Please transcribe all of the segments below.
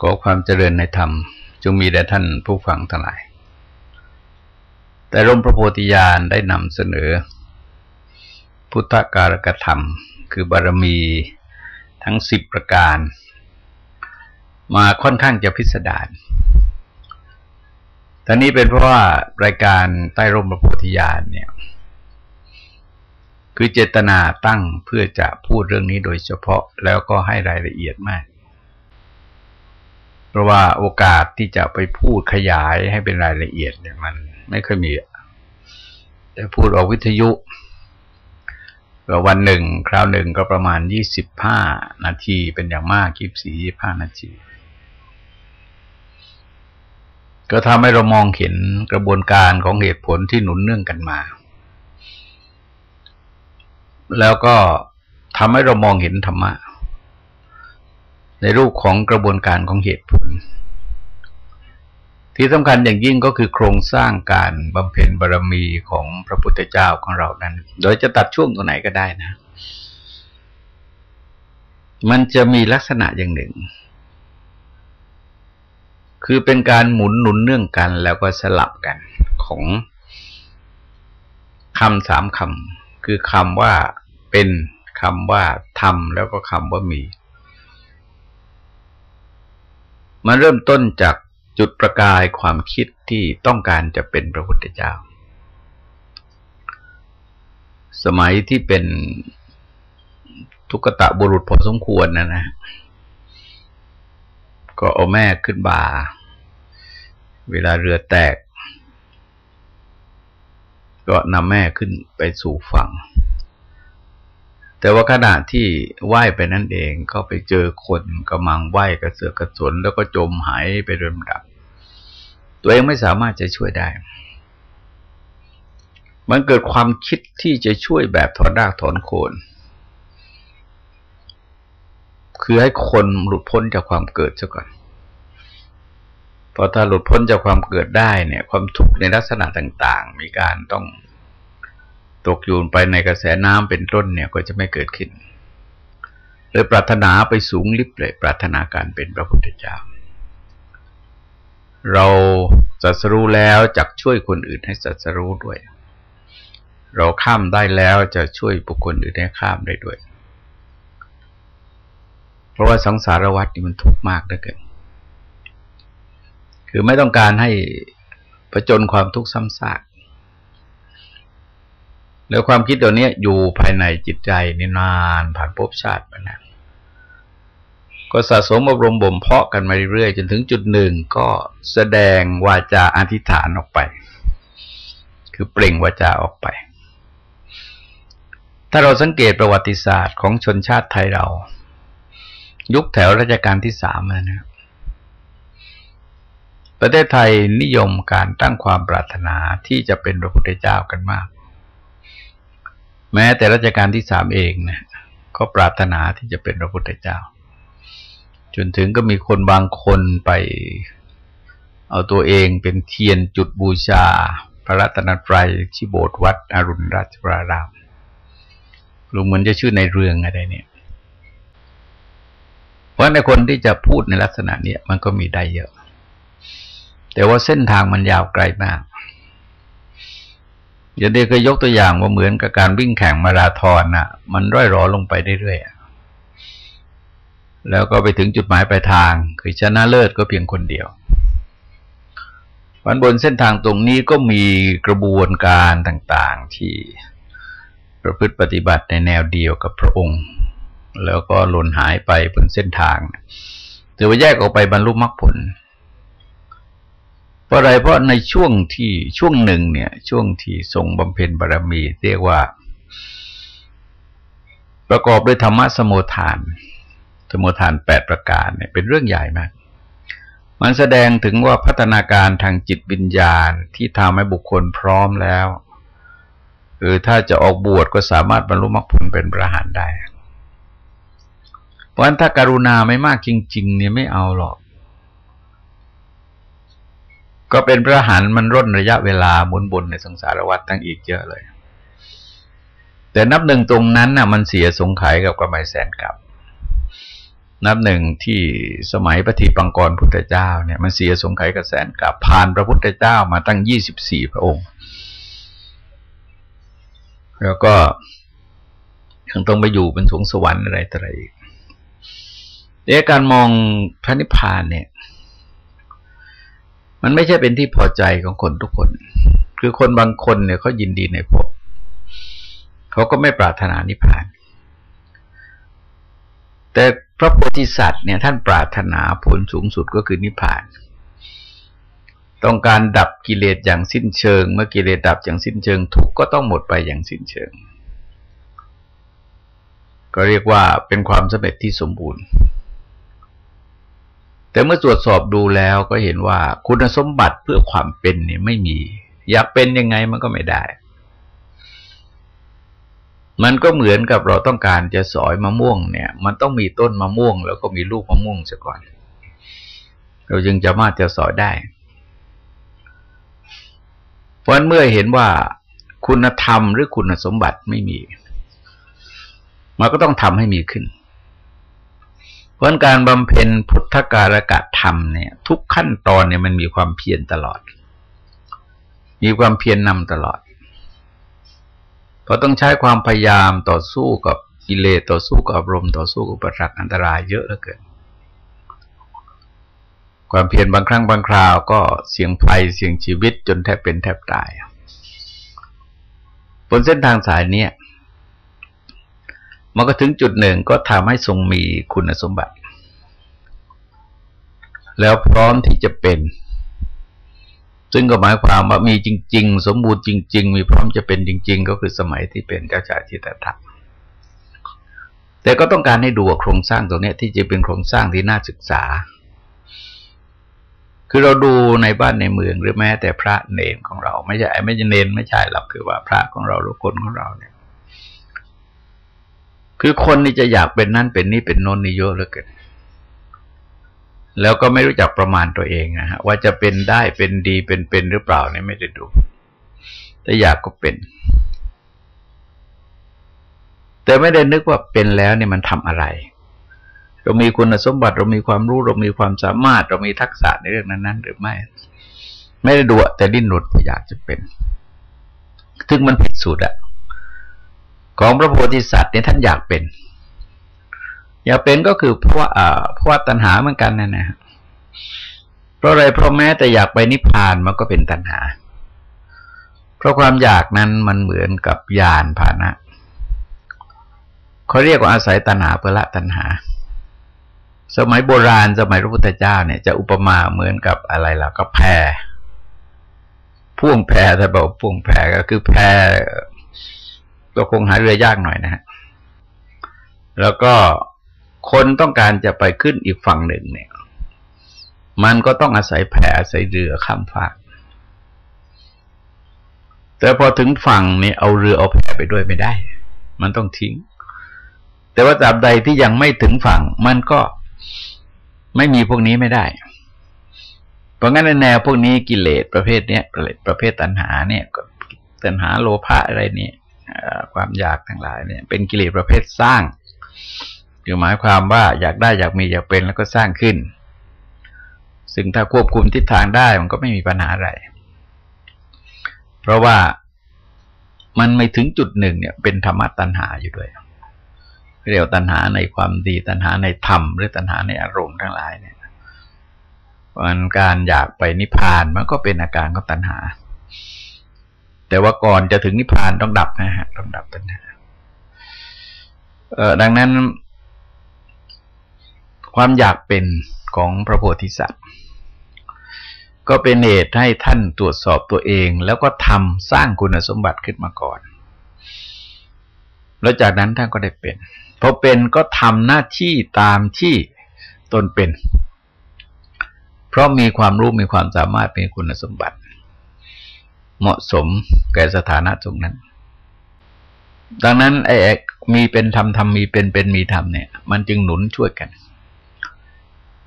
ขอความเจริญในธรรม จงมีแด่ท่านผู้ฟังทั้งหลาย แต่ร่มพระโพธิญาณได้นำเสนอ พุทธการกธรรม คือบารมีทั้งสิบประการ มาค่อนข้างจะพิสดารตอนนี้เป็นเพราะว่ารายการใต้ร่มพระโพธิญาณเนี่ย คือเจตนาตั้งเพื่อจะพูดเรื่องนี้โดยเฉพาะแล้วก็ให้รายละเอียดมาก เพราะว่าโอกาสที่จะไปพูดขยายให้เป็นรายละเอียดเนี่ยมันไม่เคยมี แต่พูดออกวิทยุก็วันหนึ่ง คราวหนึ่งก็ประมาณยี่สิบห้านาทีเป็นอย่างมากยี่สี่ยี่ห้านาที ก็ทำให้เรามองเห็นกระบวนการของเหตุผลที่หนุนเนื่องกันมา แล้วก็ทำให้เรามองเห็นธรรมะ ในรูปของกระบวนการของเหตุผล ที่สำคัญอย่างยิ่งก็คือโครงสร้างการบำเพ็ญบารมีของพระพุทธเจ้าของเรานั้น โดยจะตัดช่วงตัวไหนก็ได้นะ มันจะมีลักษณะอย่างหนึ่ง คือเป็นการหมุนหนุนเนื่องกันแล้วก็สลับกันของคำสามคำคือคำว่าเป็นคำว่าทำแล้วก็คำว่ามี มันเริ่มต้นจากจุดประกายความคิดที่ต้องการจะเป็นพระพุทธเจ้า สมัยที่เป็นทุกตะบุรุษพอสมควรนะนะ ก็เอาแม่ขึ้นบ่า เวลาเรือแตก ก็นำแม่ขึ้นไปสู่ฝั่ง แต่ว่าขณะที่ไหว้ไปนั่นเองก็ไปเจอคนกำลังไหว้กระเสือกกระสนแล้วก็จมหายไปเริ่มดับ ตัวเองไม่สามารถจะช่วยได้ มันเกิดความคิดที่จะช่วยแบบถอนรากถอนโคน คือให้คนหลุดพ้นจากความเกิดซะก่อนพอถ้าหลุดพ้นจากความเกิดได้เนี่ย ความทุกข์ในลักษณะต่าง ๆ มีการต้อง ตกอยู่ไปในกระแสน้ำเป็นต้นเนี่ยก็จะไม่เกิดขึ้นเลยปรารถนาไปสูงลิบเลย ปรารถนาการเป็นพระพุทธเจ้า เราสัสรู้แล้วจะช่วยคนอื่นให้สัสรู้ด้วย เราข้ามได้แล้วจะช่วยบุคคลอื่นให้ข้ามได้ด้วย เพราะว่าสังสารวัฏนี่มันทุกข์มากเหลือเกินคือไม่ต้องการให้ประจนความทุกข์ซ้ำซาก แล้วความคิดตัวนี้อยู่ภายในจิตใจนี่นานผ่านภพชาติมานะก็สะสมอบรมบ่มเพาะกันมาเรื่อยๆจนถึงจุดหนึ่งก็แสดงวาจาอธิษฐานออกไป คือเปล่งวาจาออกไป ถ้าเราสังเกตประวัติศาสตร์ของชนชาติไทยเรา ยุคแถวรัชกาลที่สามนะประเทศไทยนิยมการตั้งความปรารถนาที่จะเป็นพระพุทธเจ้ากันมาก แม้แต่รัชกาลที่สามเองนะก็ปรารถนาที่จะเป็นพระพุทธเจ้า จนถึงก็มีคนบางคนไปเอาตัวเองเป็นเทียนจุดบูชา พระรัตนตรัยที่โบสถ์วัดอรุณราชวรารามลุงเหมือนจะชื่อในเรืองอะไรเนี่ย เพราะในคนที่จะพูดในลักษณะนี้มันก็มีได้เยอะ แต่ว่าเส้นทางมันยาวไกลมาก อย่างเดียวก็ยกตัวอย่างว่าเหมือนกับการวิ่งแข่งมาราธอนน่ะ มันร่อยรอลงไปเรื่อยๆแล้วก็ไปถึงจุดหมายปลายทาง คือชนะเลิศก็เพียงคนเดียววันบนเส้นทางตรงนี้ก็มีกระบวนการต่างๆที่ประพฤติปฏิบัติในแนวเดียวกับพระองค์ แล้วก็หล่นหายไปบนเส้นทางถือว่าแยกออกไปบรรลุมรรคผล เพราะอะไรเพราะในช่วงที่ช่วงหนึ่งเนี่ย ช่วงที่ทรงบำเพ็ญบารมี เรียกว่า ประกอบด้วยธรรมะสมุทาน สมุทานแปดประการเนี่ยเป็นเรื่องใหญ่มากมันแสดงถึงว่าพัฒนาการทางจิตวิญญาณที่ทำให้บุคคลพร้อมแล้วคือถ้าจะออกบวชก็สามารถบรรลุมรรคผลเป็นพระหันได้ เพราะฉะนั้นถ้าการุณาไม่มากจริง ๆ เนี่ยไม่เอาหรอก ก็เป็นพระหันมันร่นระยะเวลาหมุนบนในสังสารวัฏตั้งอีกเยอะเลย แต่นับหนึ่งตรงนั้นน่ะ มันเสียสงไขยกับกระไมแสนกับ นับหนึ่งที่สมัยปฏิปังกรพุทธเจ้าเนี่ยมันเสียสงไขยกระแสนกับผ่านพระพุทธเจ้ามาตั้งยี่สิบสี่พระองค์ แล้วก็ยังต้องไปอยู่เป็นสวงสวรรค์อะไรต่ออะไรอีกเรื่องการมองพระนิพพานเนี่ย มันไม่ใช่เป็นที่พอใจของคนทุกคน คือคนบางคนเนี่ยเขายินดีในภพเขาก็ไม่ปรารถนานิพพาน แต่พระโพธิสัตว์เนี่ยท่านปรารถนาผลสูงสุดก็คือนิพพาน ต้องการดับกิเลสอย่างสิ้นเชิง เมื่อกิเลสดับอย่างสิ้นเชิง ทุกก็ต้องหมดไปอย่างสิ้นเชิง ก็เรียกว่าเป็นความสำเร็จที่สมบูรณ์ แต่เมื่อตรวจสอบดูแล้วก็เห็นว่าคุณสมบัติเพื่อความเป็นเนี่ยไม่มี อยากเป็นยังไงมันก็ไม่ได้ มันก็เหมือนกับเราต้องการจะสอยมะม่วงเนี่ย มันต้องมีต้นมะม่วง แล้วก็มีลูกมะม่วงซะก่อน เราจึงจะมาจะสอยได้ เพราะเมื่อเห็นว่าคุณธรรมหรือคุณสมบัติไม่มี มันก็ต้องทำให้มีขึ้น เพราะการบำเพ็ญพุทธการกะธรรมเนี่ย ทุกขั้นตอนเนี่ยมันมีความเพียรตลอด มีความเพียรนนำตลอดก็ต้องใช้ความพยายามต่อสู้กับกิเลสต่อสู้กับอารมณ์ต่อสู้กับประทักอันตรายเยอะเหลือเกินความเพียรบางครั้งบางคราวก็เสี่ยงภัยเสี่ยงชีวิตจนแทบเป็นแทบตายบนเส้นทางสายเนี้ย มันก็ถึงจุดหนึ่งก็ทำให้ทรงมีคุณสมบัติ แล้วพร้อมที่จะเป็น ซึ่งก็หมายความว่ามีจริง ๆ สมบูรณ์จริง ๆ มีพร้อมจะเป็นจริง ๆ ก็คือสมัยที่เป็นเจ้าชายจิตตถะแต่ก็ต้องการให้ดูโครงสร้างตรงนี้ที่จะเป็นโครงสร้างที่น่าศึกษา คือเราดูในบ้านในเมืองหรือแม้แต่พระเนนของเรา ไม่ใช่ไม่ใช่เนนไม่ใช่หรอกคือว่าพระของเราหรือคนของเราเนี่ย คือคนนี่จะอยากเป็นนั่นเป็นนี่เป็นโน้นนี่เยอะเหลือเกินแล้วก็ไม่รู้จักประมาณตัวเองนะฮะว่าจะเป็นได้เป็นดีเป็นเป็นหรือเปล่าเนี่ยไม่ได้ดู แต่อยากก็เป็น แต่ไม่ได้นึกว่าเป็นแล้วเนี่ยมันทำอะไร เรามีคุณสมบัติเรามีความรู้เรามีความสามารถ เรามีทักษะในเรื่องนั้นๆ หรือไม่ ไม่ได้ดูแต่ดิ้นรนอยากจะเป็น ถึงมันผิดสูตรอะ ของพระโพธิสัตว์เนี่ยท่านอยากเป็น อยากเป็นก็คือเพราะว่าเพราะว่าตัณหาเหมือนกันนะนะเพราะอะไรเพราะแม้แต่อยากไปนิพพานมันก็เป็นตัณหา เพราะความอยากนั้นมันเหมือนกับยานภานะเขาเรียกว่าอาศัยตัณหาเพื่อละตัณหา สมัยโบราณสมัยพระพุทธเจ้าเนี่ยจะอุปมาเหมือนกับอะไรล่ะก็แพพ่วงแพถ้าบอกพ่วงแพก็คือแพ ก็คงหาเรือยากหน่อยนะฮะแล้วก็คนต้องการจะไปขึ้นอีกฝั่งหนึ่งเนี่ย มันก็ต้องอาศัยแพอาศัยเรือข้ามฟากแต่พอถึงฝั่งนี่เอาเรือเอาแพไปด้วยไม่ได้ มันต้องทิ้ง แต่ว่าตราบใดที่ยังไม่ถึงฝั่ง มันก็ไม่มีพวกนี้ไม่ได้ เพราะงั้นในแนวพวกนี้กิเลสประเภทเนี้ยประเภทตัณหาเนี่ยตัณหาโลภะอะไรเนี่ย ความอยากทั้งหลายเนี่ย เป็นกิเลสประเภทสร้างคือหมายความว่าอยากได้อยากมีอยากเป็นแล้วก็สร้างขึ้น ซึ่งถ้าควบคุมทิศทางได้มันก็ไม่มีปัญหาอะไร เพราะว่ามันไม่ถึงจุดหนึ่งเนี่ย เป็นธรรมะตัณหาอยู่ด้วย เรียกตัณหาในความดีตัณหาในธรรม หรือตัณหาในอารมณ์ทั้งหลายเนี่ยมันการอยากไปนิพพานมันก็เป็นอาการของตัณหา แต่ว่าก่อนจะถึงนิพพานต้องดับนะฮะต้องดับตัณหาเออดังนั้น ความอยากเป็นของพระโพธิสัตว์ ก็เป็นเหตุให้ท่านตรวจสอบตัวเอง แล้วก็ทำสร้างคุณสมบัติขึ้นมาก่อน แล้วจากนั้นท่านก็ได้เป็นพอเป็นก็ทำหน้าที่ตามที่ตนเป็น เพราะมีความรู้มีความสามารถมีคุณสมบัติ เหมาะสมแก่สถานะตรงนั้น ดังนั้นไอ้มีเป็นธรรมธรรมมีเป็นเป็นมีธรรมเนี่ย มันจึงหนุนช่วยกัน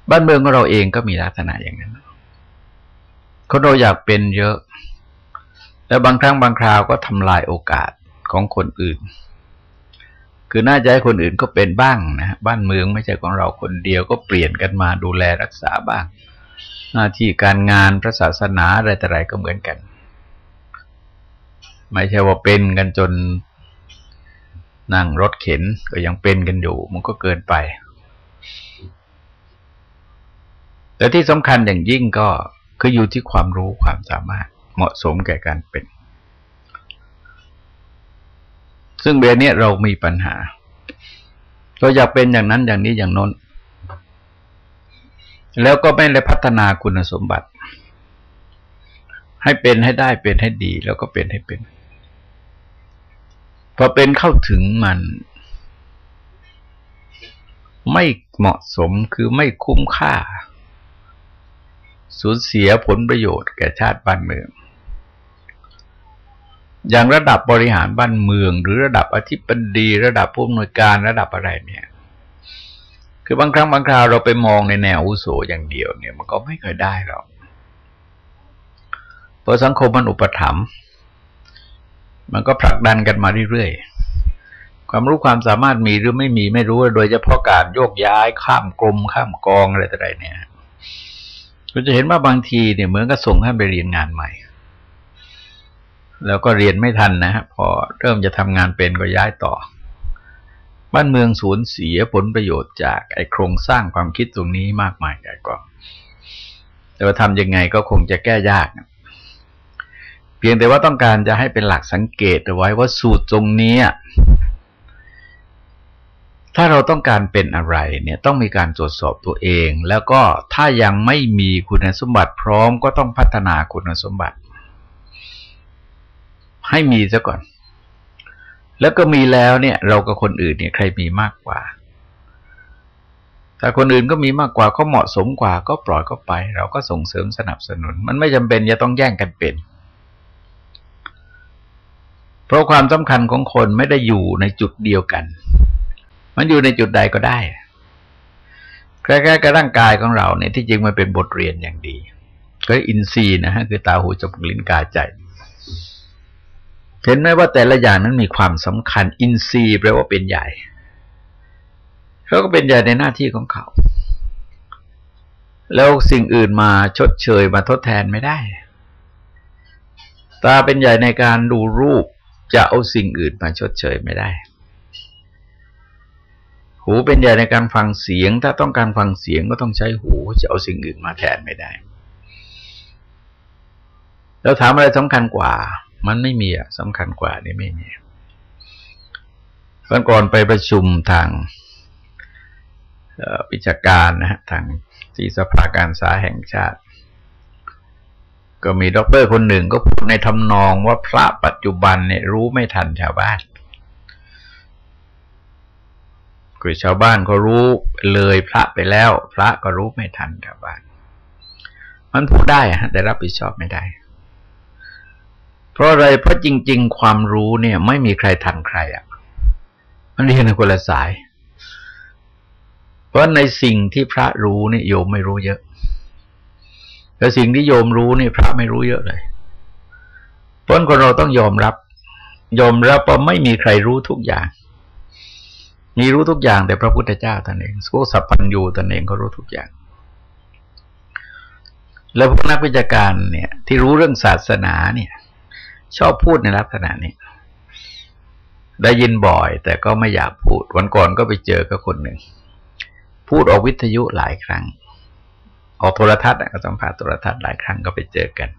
บ้านเมืองของเราเองก็มีลักษณะอย่างนั้นคนเราอยากเป็นเยอะ แล้วบางครั้งบางคราวก็ทำลายโอกาสของคนอื่น คือน่าจะให้คนอื่นก็เป็นบ้างนะบ้านเมืองไม่ใช่ของเราคนเดียวก็เปลี่ยนกันมาดูแลรักษาบ้าง หน้าที่การงานพระศาสนาอะไรแต่ไรก็เหมือนกัน ไม่ใช่ว่าเป็นกันจนนั่งรถเข็นก็ยังเป็นกันอยู่ มันก็เกินไป แต่ที่สำคัญอย่างยิ่งก็คืออยู่ที่ความรู้ความสามารถเหมาะสมแก่การเป็น ซึ่งเบรนี้เรามีปัญหา เราอยากเป็นอย่างนั้นอย่างนี้อย่างน้น แล้วก็ไม่ได้พัฒนาคุณสมบัติ ให้เป็นให้ได้เป็นให้ดีแล้วก็เป็นให้เป็น พอเป็นเข้าถึงมัน ไม่เหมาะสมคือไม่คุ้มค่า สูญเสียผลประโยชน์แก่ชาติบ้านเมือง อย่างระดับบริหารบ้านเมือง หรือระดับอธิบดีระดับผู้อำนวยการระดับอะไรเนี่ย คือบางครั้งบางคราวเราไปมองในแนวอุโสอย่างเดียวเนี่ย มันก็ไม่เคยได้หรอกเพราะสังคมมันอุปถัมภ์ มันก็ผลักดันกันมาเรื่อยๆ ความรู้ความสามารถมีหรือไม่มีไม่รู้ โดยเฉพาะการโยกย้ายข้ามกรมข้ามกองอะไรต่ออะไรเนี่ยก็จะเห็นว่าบางทีเนี่ยเหมือนกับส่งท่านไปเรียนงานใหม่ แล้วก็เรียนไม่ทันนะฮะพอเริ่มจะทำงานเป็นก็ย้ายต่อ บ้านเมืองสูญเสียผลประโยชน์จากไอโครงสร้างความคิดตรงนี้มากมายแก่ก็แต่ว่าทำยังไงก็คงจะแก้ยาก พียงแต่ว่าต้องการจะให้เป็นหลักสังเกตเอาไว้ว่าสูตรตรงนี้ ถ้าเราต้องการเป็นอะไรเนี่ยต้องมีการตรวจสอบตัวเอง แล้วก็ถ้ายังไม่มีคุณสมบัติพร้อมก็ต้องพัฒนาคุณสมบัติ ให้มีซะก่อน แล้วก็มีแล้วเนี่ย เรากับคนอื่นเนี่ยใครมีมากกว่าถ้าคนอื่นก็มีมากกว่าเขาเหมาะสมกว่า ก็ปล่อยก็ไป เราก็ส่งเสริมสนับสนุน มันไม่จำเป็นจะต้องแย่งกันเป็น ราะความสำคัญของคนไม่ได้อยู่ในจุดเดียวกัน มันอยู่ในจุดใดก็ได้คล้ายๆกับร่างกายของเราเนี่ยที่จริงมันเป็นบทเรียนอย่างดี ก็อินทรีย์นะฮะคือตาหูจมูกลิ้นกายใจ เห็นไหมว่าแต่ละอย่างนั้นมีความสำคัญ อินทรีย์แปลว่าเป็นใหญ่เขาก็เป็นใหญ่ในหน้าที่ของเขา แล้วสิ่งอื่นมาชดเชยมาทดแทนไม่ได้ ตาเป็นใหญ่ในการดูรูป จะเอาสิ่งอื่นมาชดเชยไม่ได้ หูเป็นใหญ่ในการฟังเสียง ถ้าต้องการฟังเสียงก็ต้องใช้หู จะเอาสิ่งอื่นมาแทนไม่ได้ แล้วถามอะไรสำคัญกว่า มันไม่มีอะสำคัญกว่านี่ไม่มีวันก่อนไปประชุมทางวิชาการนะฮะทางที่สภาการสาแห่งชาติ ก็มีด็อกเตอร์คนหนึ่งก็พูดในทำนองว่าพระปัจจุบันเนี่ยรู้ไม่ทันชาวบ้านคือชาวบ้านก็รู้เลยพระไปแล้ว พระก็รู้ไม่ทันชาวบ้าน มันพูดได้ฮะแต่รับผิดชอบไม่ได้ เพราะอะไรเพราะจริง ๆ ความรู้เนี่ย ไม่มีใครทันใครอะ มันเรียนในคนละสาย เพราะในสิ่งที่พระรู้เนี่ยโยมไม่รู้เยอะ แต่สิ่งที่โยมรู้นี่พระไม่รู้เยอะเลยเพราะคนเราต้องยอมรับ ยอมรับว่าไม่มีใครรู้ทุกอย่าง มีรู้ทุกอย่างแต่พระพุทธเจ้าตนเองสุสัพพัญญูตนเองก็รู้ทุกอย่าง แล้วพวกนักวิจารณ์เนี่ย ที่รู้เรื่องศาสนาเนี่ย ชอบพูดในลักษณะนี้ได้ยินบ่อย แต่ก็ไม่อยากพูด วันก่อนก็ไปเจอกับคนหนึ่ง พูดออกวิทยุหลายครั้ง ออกโทรทัศน์ก็ต้องผ่าโทรทัศน์หลายครั้งก็ไปเจอกัน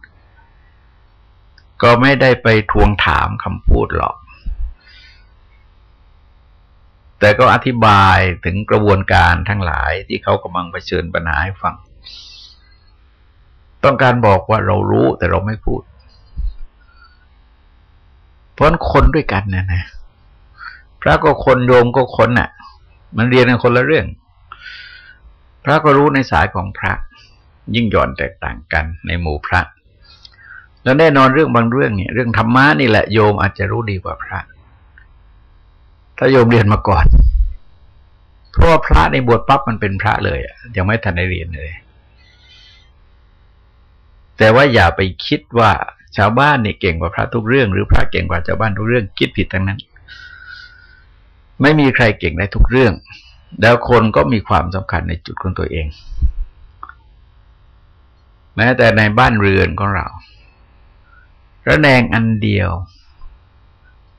ก็ไม่ได้ไปทวงถามคำพูดหรอก แต่ก็อธิบายถึงกระบวนการทั้งหลายที่เขากำลังเผชิญปัญหาให้ฟัง ต้องการบอกว่าเรารู้แต่เราไม่พูด เพราะคนด้วยกันนะนะพระก็คนโยมก็คนน่ะ มันเรียนกันคนละเรื่อง พระก็รู้ในสายของพระ ยิ่งหย่อนแตกต่างกันในหมู่พระ แล้วแน่นอนเรื่องบางเรื่องเนี่ย เรื่องธรรมะนี่แหละโยมอาจจะรู้ดีกว่าพระ ถ้าโยมเรียนมาก่อน เพราะว่าพระในบวชปั๊บมันเป็นพระเลยอะยังไม่ทันได้เรียนเลย แต่ว่าอย่าไปคิดว่าชาวบ้านเนี่ยเก่งกว่าพระทุกเรื่อง หรือพระเก่งกว่าชาวบ้านทุกเรื่องคิดผิดทั้งนั้น ไม่มีใครเก่งในทุกเรื่อง แล้วคนก็มีความสำคัญในจุดของตัวเอง แม้แต่ในบ้านเรือนของเรา ระแนงอันเดียว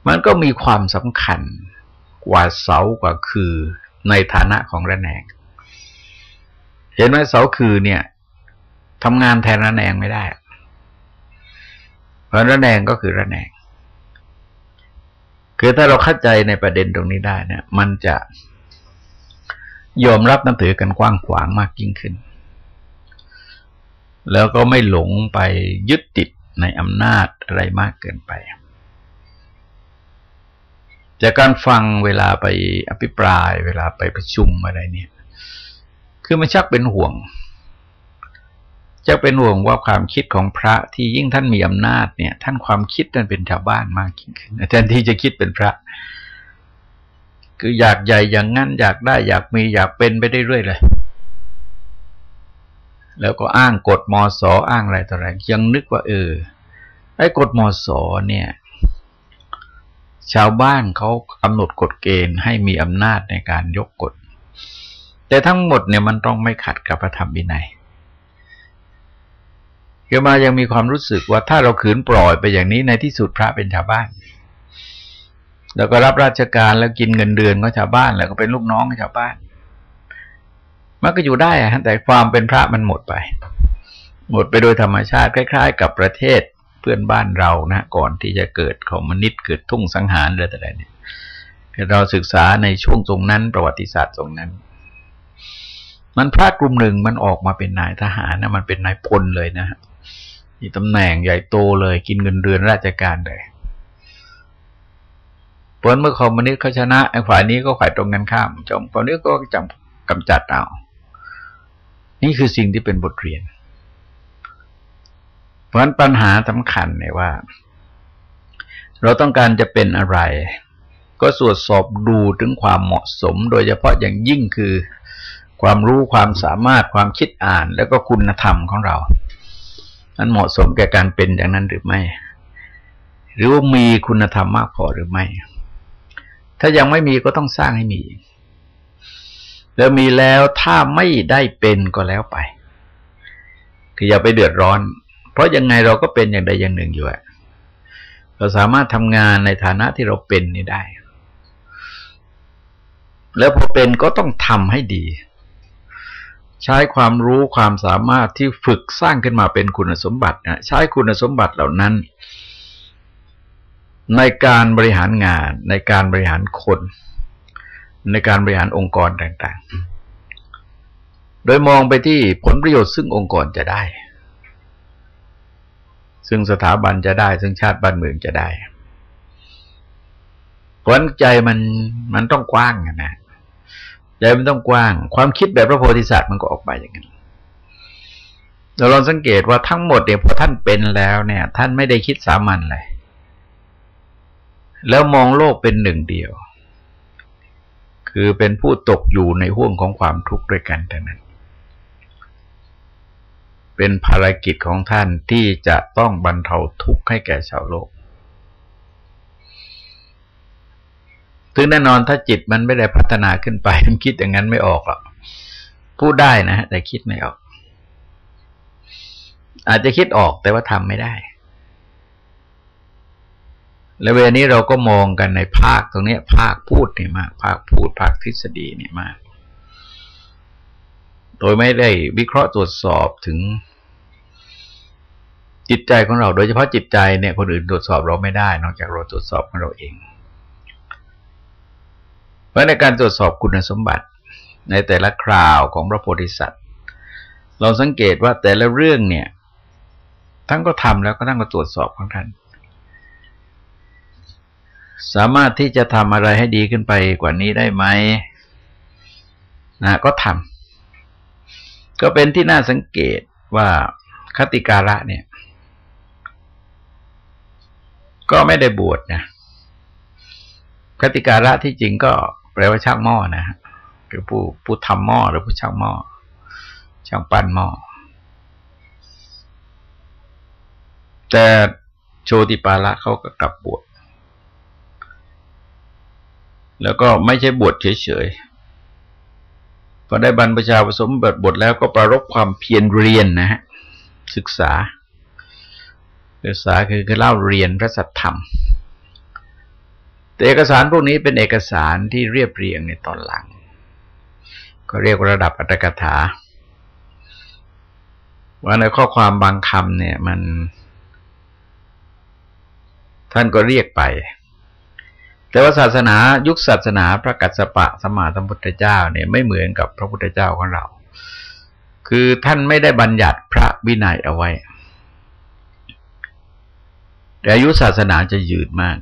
มันก็มีความสำคัญกว่าเสากว่าคือในฐานะของระแนง เห็นไหมเสาคือเนี่ยทำงานแทนระแนงไม่ได้ เพราะระแนงก็คือระแนง คือถ้าเราเข้าใจในประเด็นตรงนี้ได้เนี่ยมันจะ ยอมรับนับถือกันกว้างขวางมากยิ่งขึ้น แล้วก็ไม่หลงไปยึดติดในอำนาจอะไรมากเกินไป จากการฟังเวลาไปอภิปราย เวลาไปประชุมอะไรเนี่ย คือมันชักเป็นห่วงจะเป็นห่วงว่าความคิดของพระที่ยิ่งท่านมีอำนาจเนี่ย ท่านความคิดนั้นเป็นชาวบ้านมากยิ่งขึ้นแทนที่จะคิดเป็นพระ คืออยากใหญ่อย่างนั้น อยากได้อยากมีอยากเป็นไปได้เรื่อยเลย แล้วก็อ้างกฎมอสออ้างอะไรต่ออะไรยังนึกว่า เออไอ้กฎมอสอเนี่ย ชาวบ้านเขากำหนดกฎเกณฑ์ให้มีอำนาจในการยกกฎ แต่ทั้งหมดเนี่ยมันต้องไม่ขัดกับพระธรรมวินัยเกี่ยมายังมีความรู้สึกว่าถ้าเราขืนปล่อยไปอย่างนี้ในที่สุดพระเป็นชาวบ้าน แล้วก็รับราชการแล้วกินเงินเดือนก็ชาวบ้าน แล้วก็เป็นลูกน้องชาวบ้าน มันก็อยู่ได้ฮะแต่ความเป็นพระมันหมดไป หมดไปโดยธรรมชาติคล้าย ๆ กับประเทศเพื่อนบ้านเรานะก่อนที่จะเกิดของมนิตเกิดทุ่งสังหารอะไรต่างๆเนี่ยเราศึกษาในช่วงตรงนั้น ประวัติศาสตร์ตรงนั้น มันพระกลุ่มหนึ่งมันออกมาเป็นนายทหารนะมันเป็นนายพลเลยนะมีตำแหน่งใหญ่โตเลย กินเงินเดือนราชการเลย ผลเมื่อคอมมิวนิสต์เขาชนะไอ้ฝ่ายนี้ก็ฝ่ายตรงกันข้ามจอมฝ่ายนี้ก็จำกำจัดเอา นี่คือสิ่งที่เป็นบทเรียน เพราะฉะนั้นปัญหาสำคัญเนี่ยว่า เราต้องการจะเป็นอะไร ก็ตรวจสอบดูถึงความเหมาะสม โดยเฉพาะอย่างยิ่งคือความรู้ความสามารถความคิดอ่าน แล้วก็คุณธรรมของเรานั้นเหมาะสมแก่การเป็นอย่างนั้นหรือไม่ หรือว่ามีคุณธรรมมากพอหรือไม่ ถ้ายังไม่มีก็ต้องสร้างให้มี แล้วมีแล้วถ้าไม่ได้เป็นก็แล้วไป คืออย่าไปเดือดร้อน เพราะยังไงเราก็เป็นอย่างใดอย่างหนึ่งอยู่อะเราสามารถทำงานในฐานะที่เราเป็นนี่ได้ แล้วพอเป็นก็ต้องทำให้ดี ใช้ความรู้ความสามารถที่ฝึกสร้างขึ้นมาเป็นคุณสมบัตินะใช้คุณสมบัติเหล่านั้น ในการบริหารงาน ในการบริหารคน ในการบริหารองค์กรต่างๆ โดยมองไปที่ผลประโยชน์ซึ่งองค์กรจะได้ ซึ่งสถาบันจะได้ ซึ่งชาติบ้านเมืองจะได้ผลใจมันมันต้องกว้างนะใจมันต้องกว้าง ความคิดแบบพระโพธิสัตว์มันก็ออกไปอย่างนั้นเราลองสังเกตว่าทั้งหมดเนี่ยพอท่านเป็นแล้วเนี่ย ท่านไม่ได้คิดสามัญเลย แล้วมองโลกเป็นหนึ่งเดียว คือเป็นผู้ตกอยู่ในห่วงของความทุกข์ด้วยกันแต่นั้น เป็นภารกิจของท่านที่จะต้องบรรเทาทุกข์ให้แก่ชาวโลกถึงแน่นอนถ้าจิตมันไม่ได้พัฒนาขึ้นไปมันคิดอย่างนั้นไม่ออกหรอกพูดได้นะแต่คิดไม่ออก อาจจะคิดออกแต่ว่าทำไม่ได้ แล้วเวลานี้เราก็มองกันในภาคตรงนี้ภาคพูดนี่มาก ภาคพูดภาคทฤษฎีนี่มาก โดยไม่ได้วิเคราะห์ตรวจสอบถึงจิตใจของเรา โดยเฉพาะจิตใจเนี่ยคนอื่นตรวจสอบเราไม่ได้ นอกจากเราตรวจสอบของเราเอง เพราะในการตรวจสอบคุณสมบัติในแต่ละคราวของพระโพธิสัตว์ เราสังเกตว่าแต่ละเรื่องเนี่ยทั้งก็ทำแล้วก็ทั้งก็ตรวจสอบของท่าน สามารถที่จะทำอะไรให้ดีขึ้นไปกว่านี้ได้ไหมนะก็ทำก็เป็นที่น่าสังเกตว่าคติการะเนี่ย ก็ไม่ได้บวชนะคติการะที่จริงก็แปลว่าช่างหม้อนะคือผู้ผู้ทำหม้อหรือผู้ช่างหม้อช่างปั้นหม้อแต่โชติปาละเขาก็กลับบวช แล้วก็ไม่ใช่บวชเฉยๆพอได้บรรพชาผสมบทบทแล้วก็ประรบความเพียรเรียนนะฮะศึกษา ศึกษาคือคือเล่าเรียนพระสัทธรรม แต่เอกสารพวกนี้เป็นเอกสารที่เรียบเรียงในตอนหลัง ก็เรียกระดับอัตถกถา ว่าในข้อความบางคำเนี่ยมัน ท่านก็เรียกไป แต่ว่าศาสนายุคศาสนาพระกัสสปะสมมาสัมพุทธเจ้าเนี่ยไม่เหมือนกับพระพุทธเจ้าของเรา คือท่านไม่ได้บัญญัติพระวินัยเอาไว้ แต่อายุศาสนาจะยืดมาก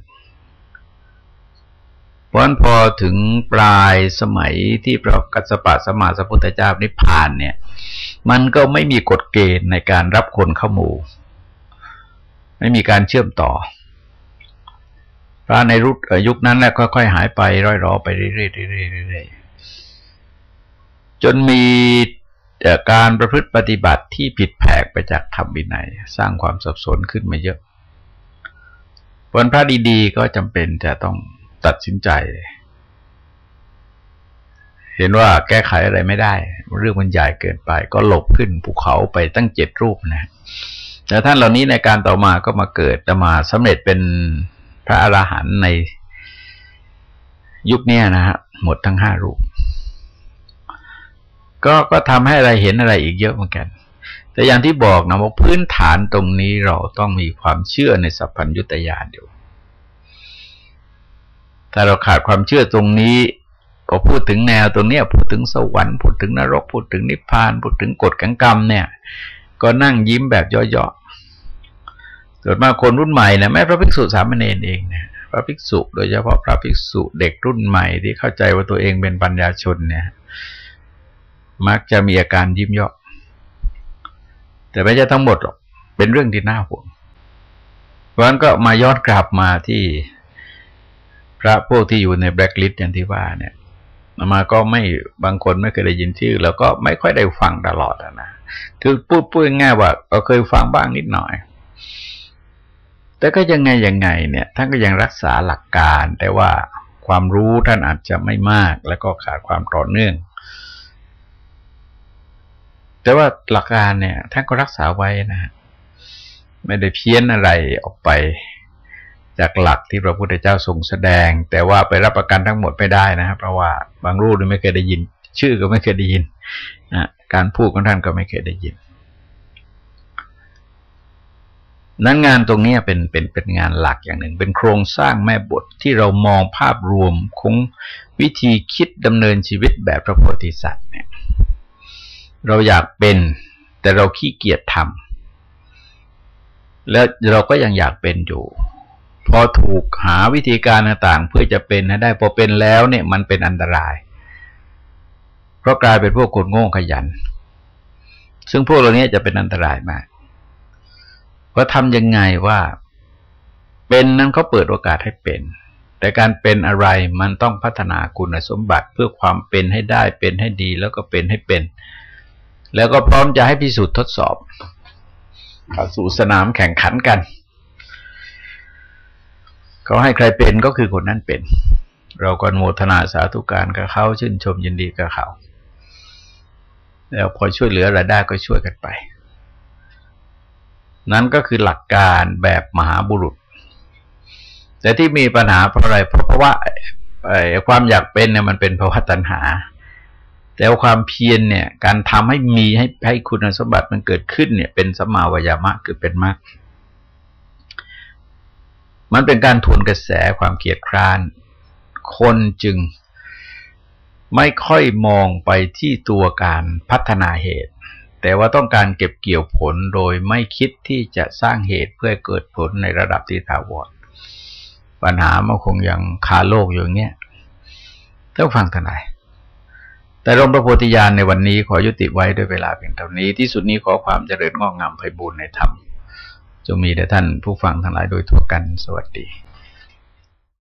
เพราะนั้นพอถึงปลายสมัยที่พระกัสสปะสมมาสัมพุทธเจ้านิพพานเนี่ย มันก็ไม่มีกฎเกณฑ์ในการรับคนเข้าหมู่ ไม่มีการเชื่อมต่อ พระในรุ่ยุคนั้นแหละค่อยๆหายไปร่อยรอไปเรื่อยๆๆจนมีการประพฤติปฏิบัติที่ผิดแผกไปจากธรรมวินัย สร้างความสับสนขึ้นมาเยอะวันพระดีๆ ก็จำเป็นจะต้องตัดสินใจ เห็นว่าแก้ไขอะไรไม่ได้ เรื่องมันใหญ่เกินไป ก็หลบขึ้นภูเขาไปตั้งเจ็ดรูปนะแต่ท่านเหล่านี้ในการต่อมาก็มาเกิดจะมาสำเร็จเป็น พระอรหันต์ในยุคนี้นะฮะหมดทั้งห้ารูป ก็ก็ทำให้อะไรเห็นอะไรอีกเยอะเหมือนกัน แต่อย่างที่บอกนะว่าพื้นฐานตรงนี้เราต้องมีความเชื่อในสัพพัญญุตยานอยู่ถ้าเราขาดความเชื่อตรงนี้ ก็พูดถึงแนวตรงนี้พูดถึงสวรรค์พูดถึงนรก พูดถึงนิพพาน พูดถึงกฎกกรรมเนี่ย ก็นั่งยิ้มแบบย่อ ส่วนมากคนรุ่นใหม่นะแม้พระภิกษุสามเณรเองเนี่ยพระภิกษุ โดยเฉพาะพระภิกษุเด็กรุ่นใหม่ที่เข้าใจว่าตัวเองเป็นปัญญาชนเนี่ย มักจะมีอาการยิ้มเยาะแต่ไม่ใช่ทั้งหมดหรอกเป็นเรื่องที่น่าห่วงเพราะนั้นก็มาย้อนกลับมาที่พระพวกที่อยู่ในแบล็คลิสต์อย่างที่ว่าเนี่ยมาก็ไม่บางคนไม่เคยได้ยินชื่อ แล้วก็ไม่ค่อยได้ฟังตลอดนะคือพูดพูดง่ายว่าเราเคยฟังบ้างนิดหน่อย แต่ก็ยังไงยังไงเนี่ยท่านก็ยังรักษาหลักการ แต่ว่าความรู้ท่านอาจจะไม่มาก แล้วก็ขาดความต่อเนื่อง แต่ว่าหลักการเนี่ยท่านก็รักษาไว้นะ ไม่ได้เพี้ยนอะไรออกไปจากหลักที่พระพุทธเจ้าทรงแสดง แต่ว่าไปรับประกันทั้งหมดไม่ได้นะครับ เพราะว่าบางรูปไม่เคยได้ยิน ชื่อก็ไม่เคยได้ยินนะการพูดของท่านก็ไม่เคยได้ยิน นั้นงานตรงนี้เป็นเป็นเป็นงานหลักอย่างหนึ่ง เป็นโครงสร้างแม่บทที่เรามองภาพรวมของวิธีคิดดำเนินชีวิตแบบพระโพธิสัตว์เนี่ย เราอยากเป็น แต่เราขี้เกียจทำแล้วเราก็ยังอยากเป็นอยู่พอถูกหาวิธีการต่างๆ เพื่อจะเป็นให้ได้พอเป็นแล้วเนี่ยมันเป็นอันตราย เพราะกลายเป็นพวกคนโง่ขยัน ซึ่งพวกเราเนี้ยจะเป็นอันตรายมาก ว่าทำยังไงว่า เป็นนั้นเขาเปิดโอกาสให้เป็น แต่การเป็นอะไรมันต้องพัฒนาคุณสมบัติเพื่อความเป็นให้ได้เป็นให้ดีแล้วก็เป็นให้เป็น แล้วก็พร้อมจะให้พิสูจน์ทดสอบสู่สนามแข่งขันกันเขาให้ใครเป็นก็คือคนนั้นเป็น เราก็โมทนาสาธุการกับเขาชื่นชมยินดีกับเขา แล้วพอช่วยเหลืออะไรได้ก็ช่วยกันไป นั้นก็คือหลักการแบบมหาบุรุษ แต่ที่มีปัญหาเพราะอะไรเพราะว่าความอยากเป็นเนี่ยมันเป็นภาวะตัณหา แต่ความเพียรเนี่ย การทำให้มีให้ให้คุณสมบัติมันเกิดขึ้นเนี่ย เป็นสมาวยามะคือเป็นมรรคมันเป็นการทวนกระแสความเกียดคร้าน คนจึงไม่ค่อยมองไปที่ตัวการพัฒนาเหตุ แต่ว่าต้องการเก็บเกี่ยวผลโดยไม่คิดที่จะสร้างเหตุเพื่อเกิดผลในระดับที่ถาวรปัญหามันคงยังคาโลกอย่างเงี้ยต้องฟังทนายแต่รมพระโพธิญาณในวันนี้ขอยุติไว้ด้วยเวลาเพียงเท่านี้ ที่สุดนี้ขอความเจริญงอกงามไพบูรณ์ในธรรมจงมีแด่ท่านผู้ฟังทั้งหลายโดยทั่วกันสวัสดี